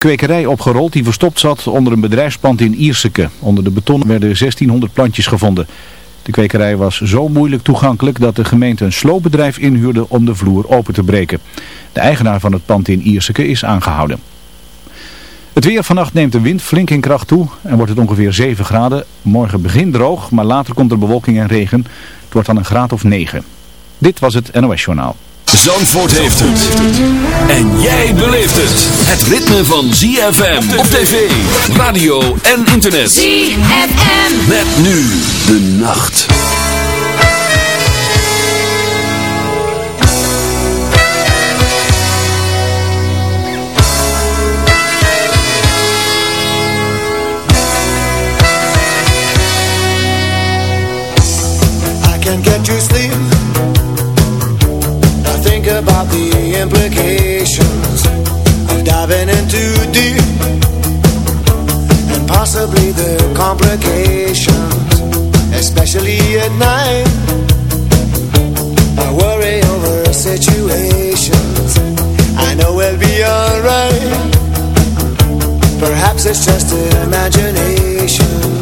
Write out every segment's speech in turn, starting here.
kwekerij opgerold die verstopt zat onder een bedrijfspand in Ierseke. Onder de beton werden 1600 plantjes gevonden. De kwekerij was zo moeilijk toegankelijk dat de gemeente een sloopbedrijf inhuurde om de vloer open te breken. De eigenaar van het pand in Ierseke is aangehouden. Het weer vannacht neemt de wind flink in kracht toe en wordt het ongeveer 7 graden. Morgen begint droog, maar later komt er bewolking en regen. Het wordt dan een graad of 9. Dit was het NOS Journaal. Zandvoort heeft het. En jij beleeft het. Het ritme van ZFM op tv, radio en internet. ZFM. Met nu de nacht. I can get you sleep about the implications Of diving in too deep And possibly the complications Especially at night. I worry over situations. I know we'll be alright. Perhaps it's just imagination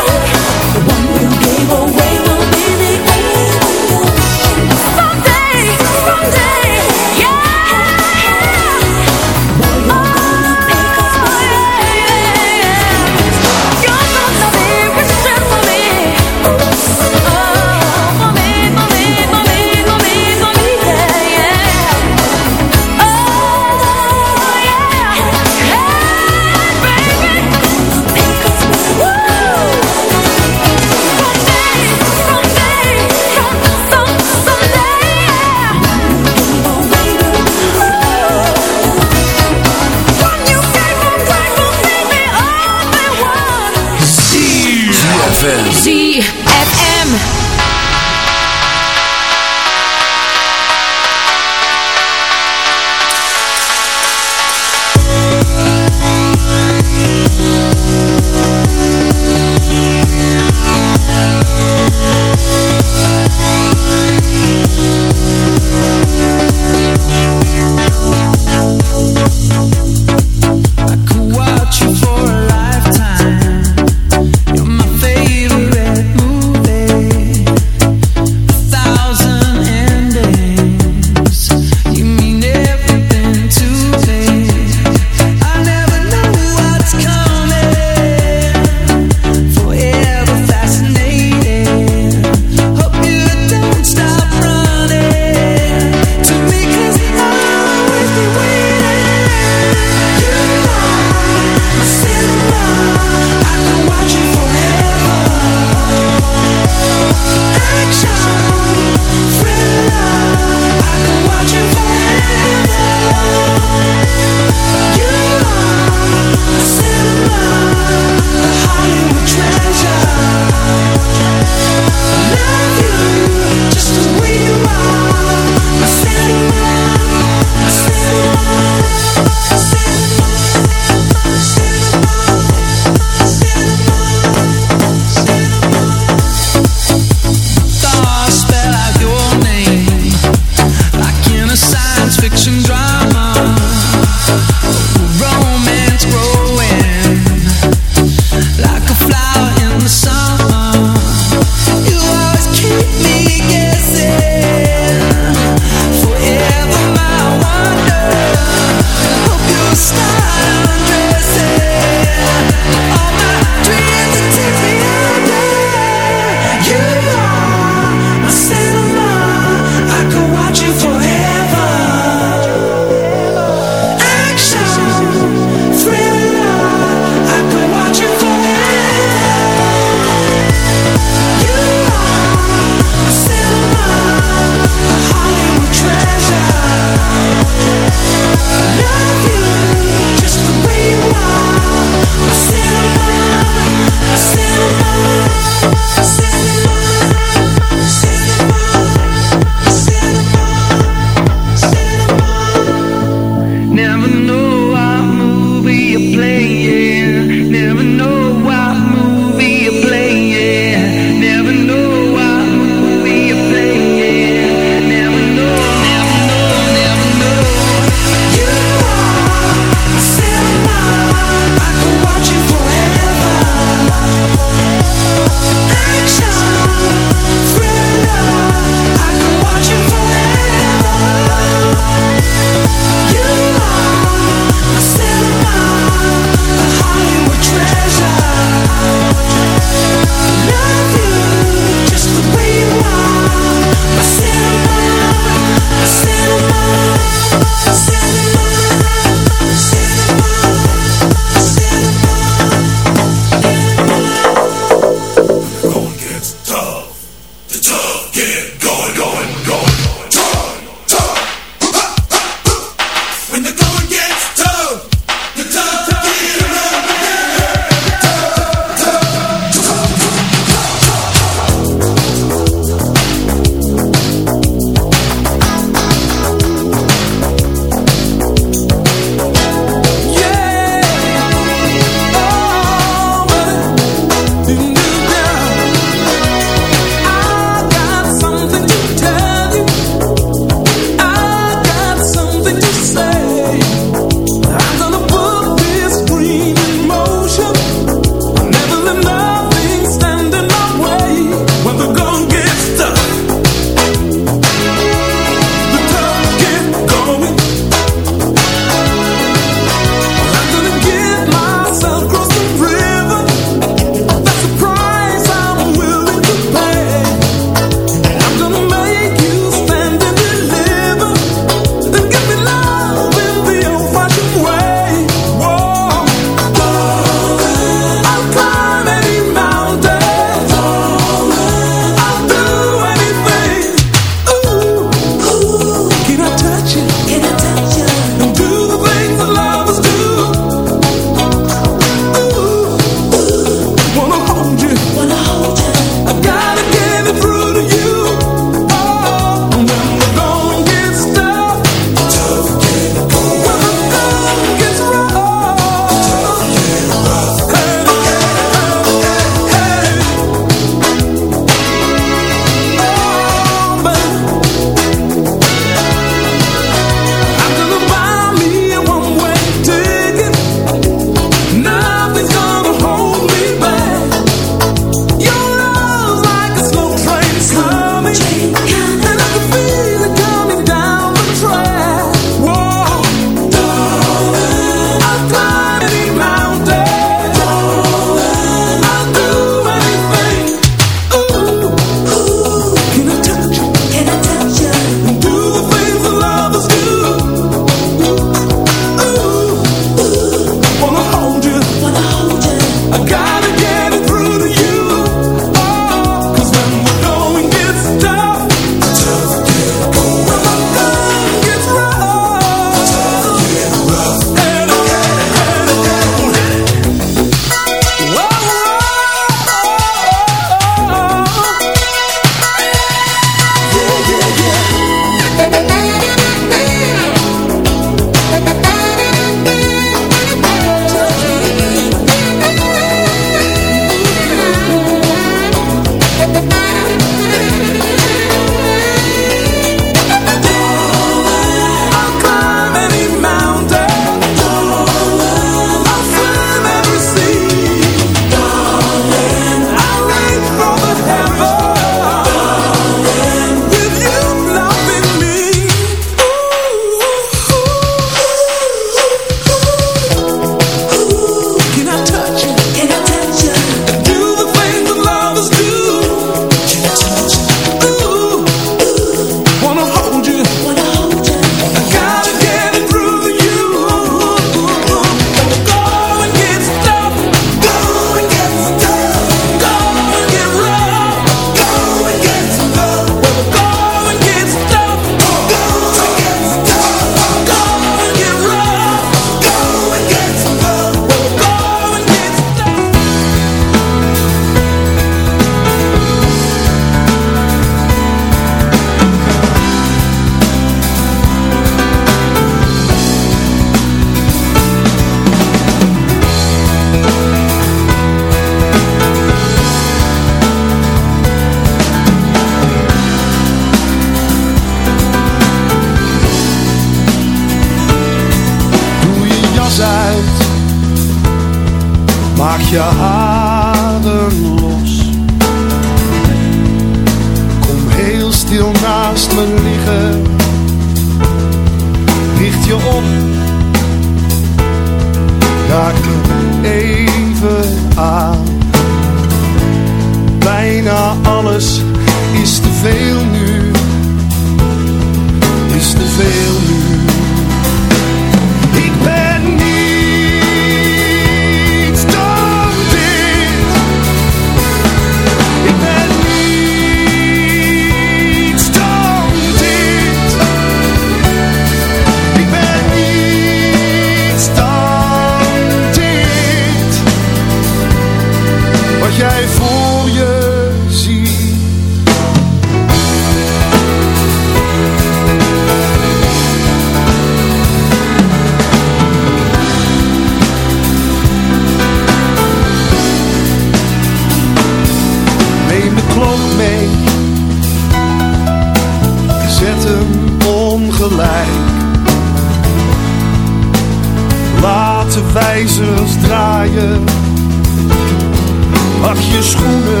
je schoenen.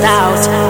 Out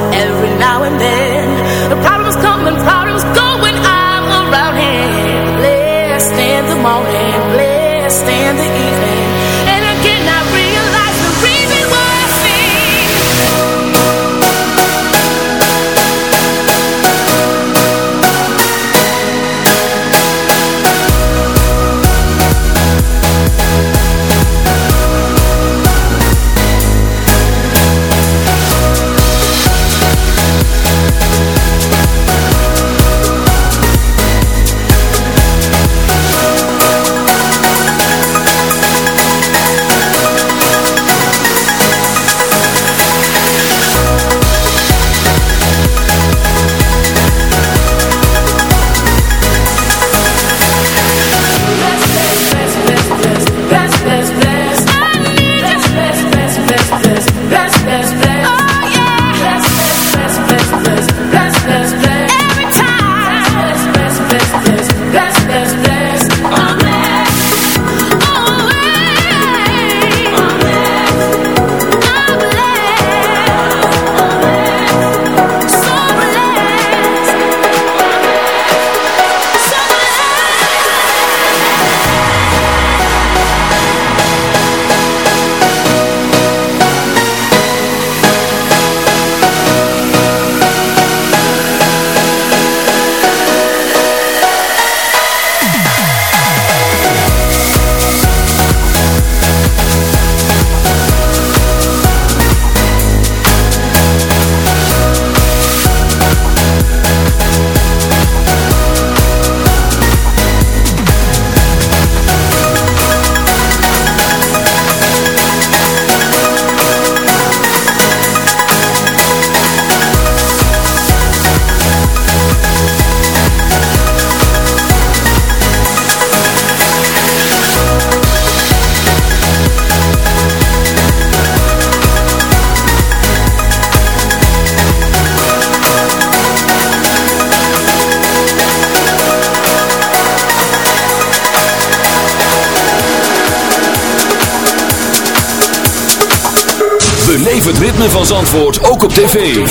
tv.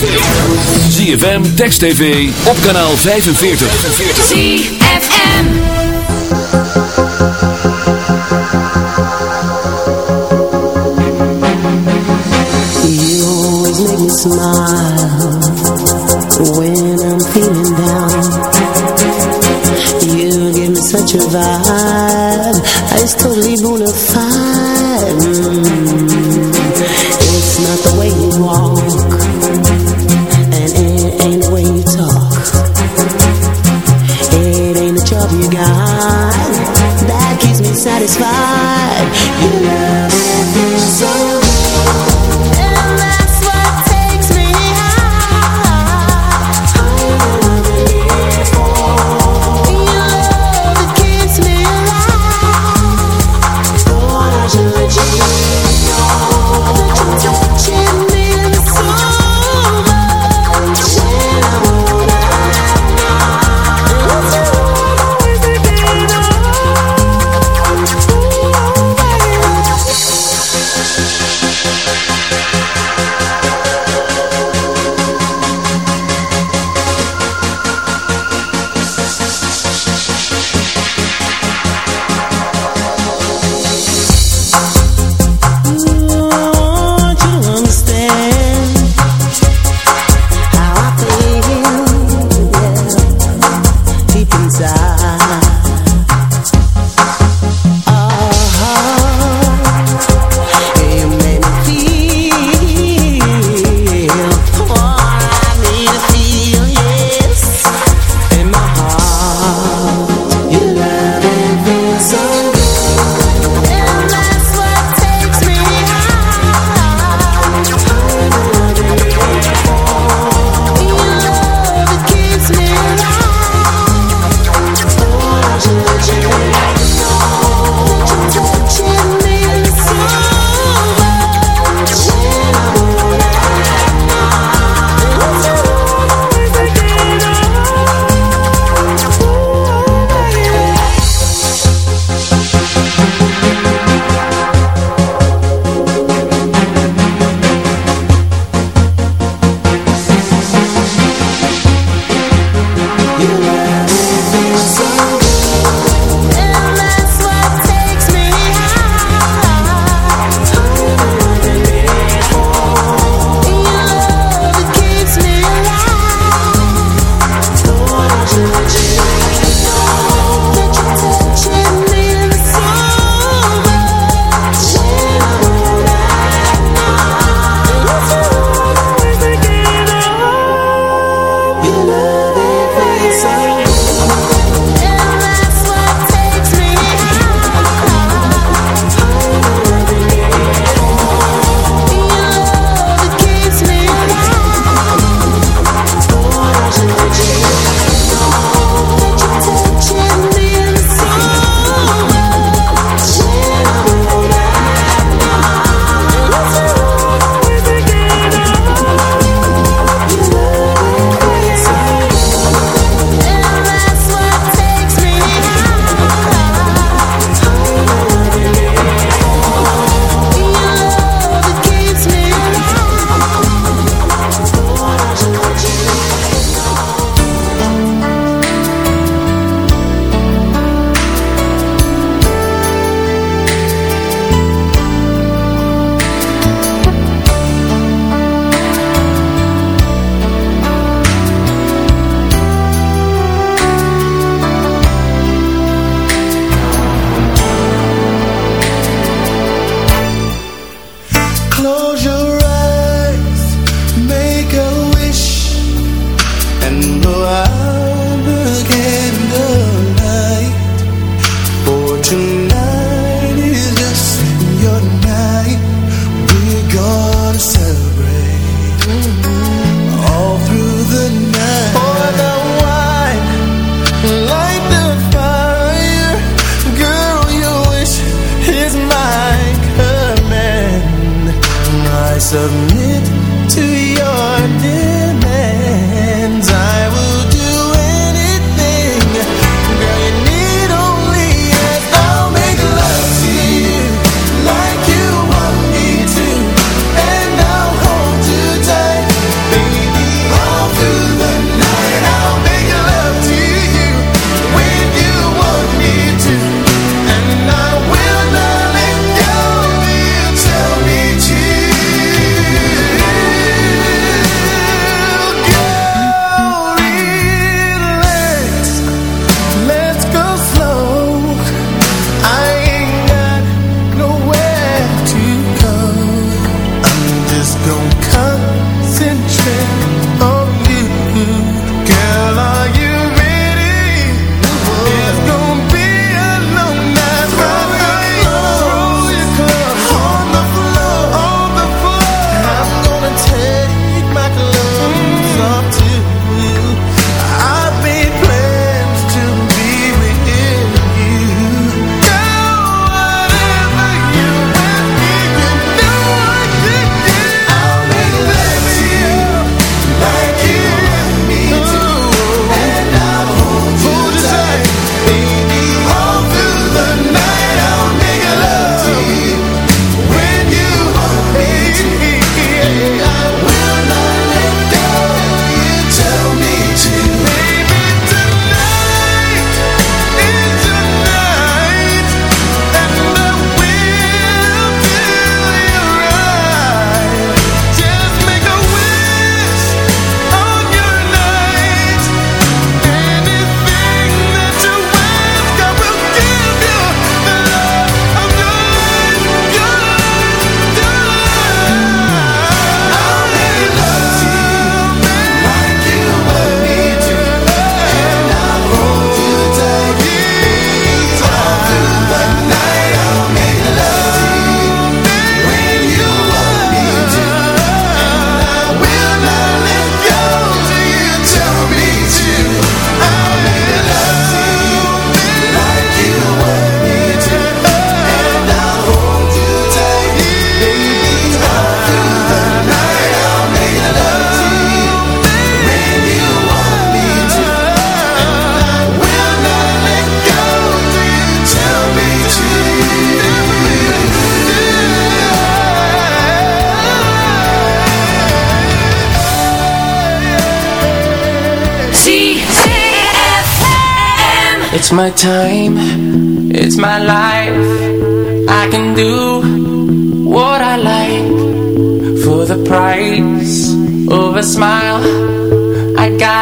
ZFM, Text TV, op kanaal 45. ZFM. You always make me smile when I'm feeling down. You give me such a vibe.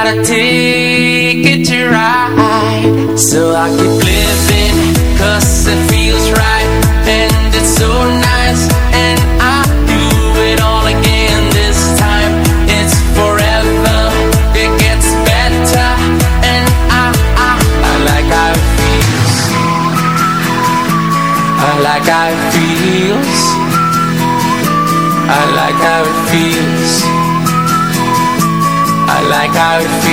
got a ticket to ride, so I keep living. Cause uit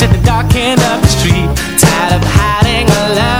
to the dark end of the street, tired of hiding alone.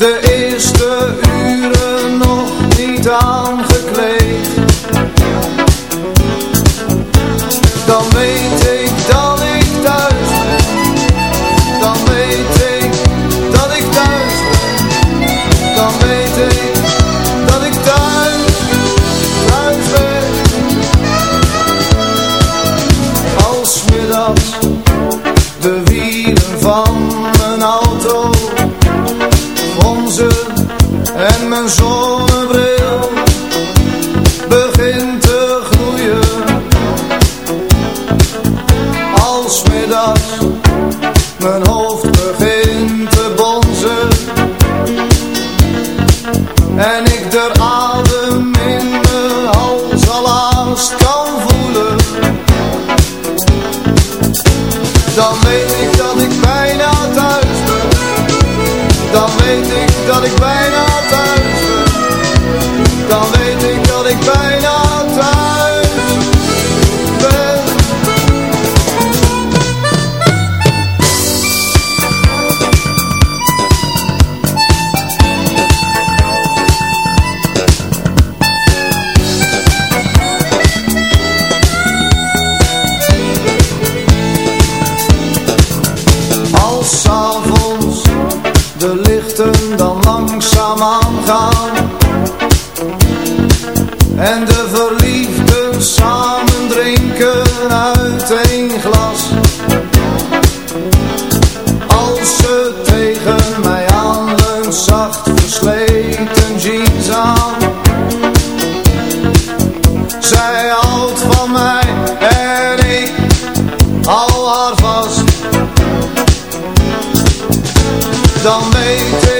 De eerste uren nog niet aangekleed. En ik hou haar vast. Dan weet ik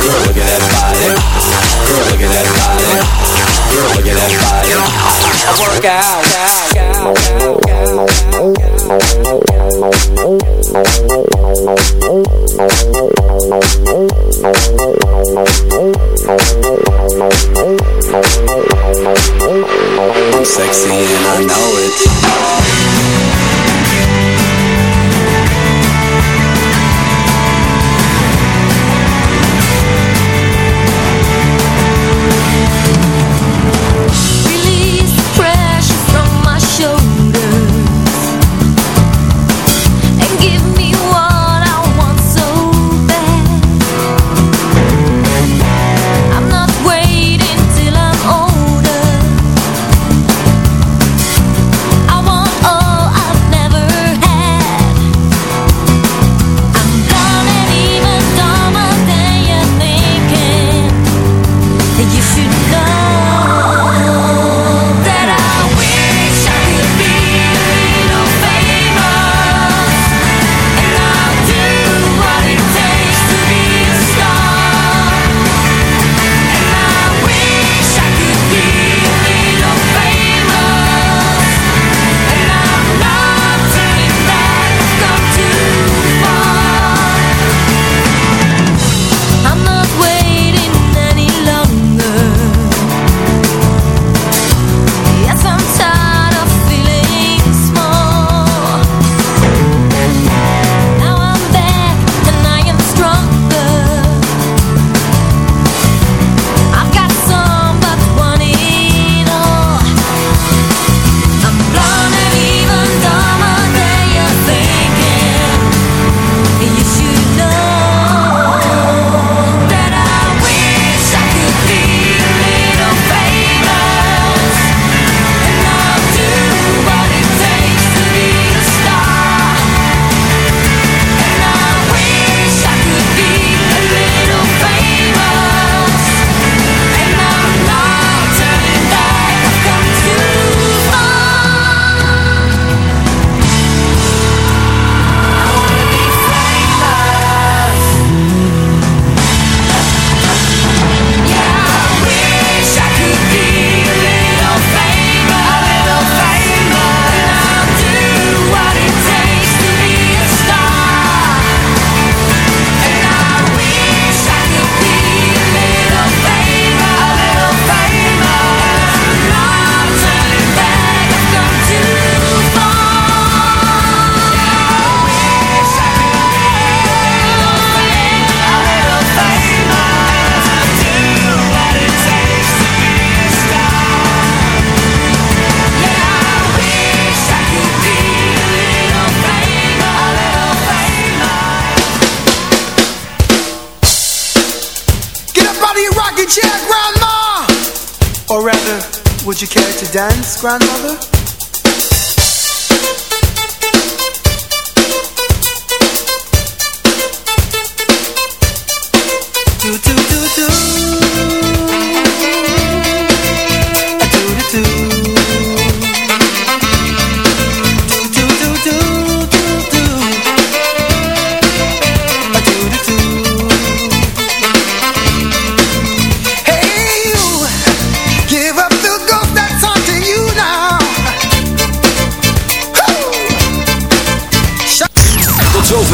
Look at that body. Look at that body. Look at that body. Work out. out, out, out.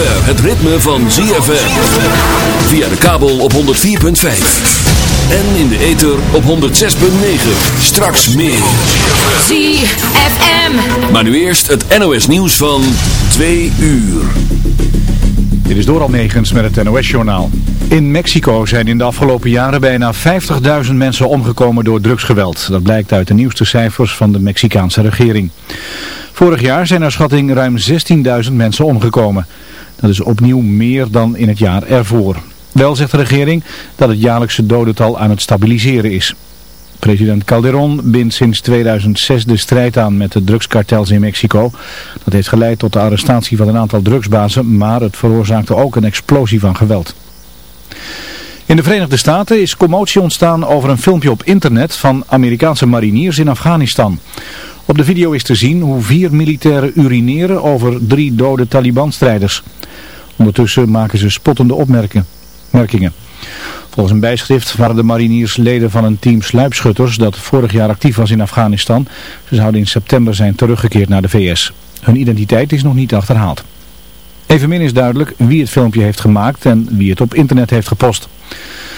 het ritme van ZFM. Via de kabel op 104.5. En in de ether op 106.9. Straks meer. ZFM. Maar nu eerst het NOS nieuws van 2 uur. Dit is door Almegens met het NOS-journaal. In Mexico zijn in de afgelopen jaren bijna 50.000 mensen omgekomen door drugsgeweld. Dat blijkt uit de nieuwste cijfers van de Mexicaanse regering. Vorig jaar zijn naar schatting ruim 16.000 mensen omgekomen. Dat is opnieuw meer dan in het jaar ervoor. Wel zegt de regering dat het jaarlijkse dodental aan het stabiliseren is. President Calderon bindt sinds 2006 de strijd aan met de drugskartels in Mexico. Dat heeft geleid tot de arrestatie van een aantal drugsbazen, maar het veroorzaakte ook een explosie van geweld. In de Verenigde Staten is commotie ontstaan over een filmpje op internet van Amerikaanse mariniers in Afghanistan. Op de video is te zien hoe vier militairen urineren over drie dode Taliban-strijders. Ondertussen maken ze spottende opmerkingen. Volgens een bijschrift waren de mariniers leden van een team sluipschutters dat vorig jaar actief was in Afghanistan. Ze zouden in september zijn teruggekeerd naar de VS. Hun identiteit is nog niet achterhaald. Evenmin is duidelijk wie het filmpje heeft gemaakt en wie het op internet heeft gepost.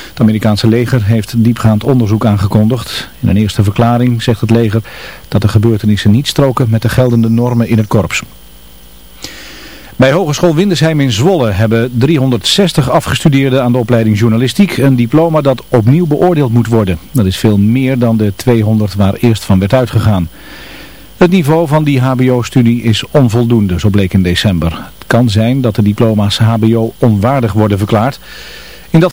Het Amerikaanse leger heeft diepgaand onderzoek aangekondigd. In een eerste verklaring zegt het leger dat de gebeurtenissen niet stroken met de geldende normen in het korps. Bij Hogeschool Windesheim in Zwolle hebben 360 afgestudeerden aan de opleiding journalistiek een diploma dat opnieuw beoordeeld moet worden. Dat is veel meer dan de 200 waar eerst van werd uitgegaan. Het niveau van die hbo-studie is onvoldoende, zo bleek in december. Het kan zijn dat de diploma's hbo onwaardig worden verklaard.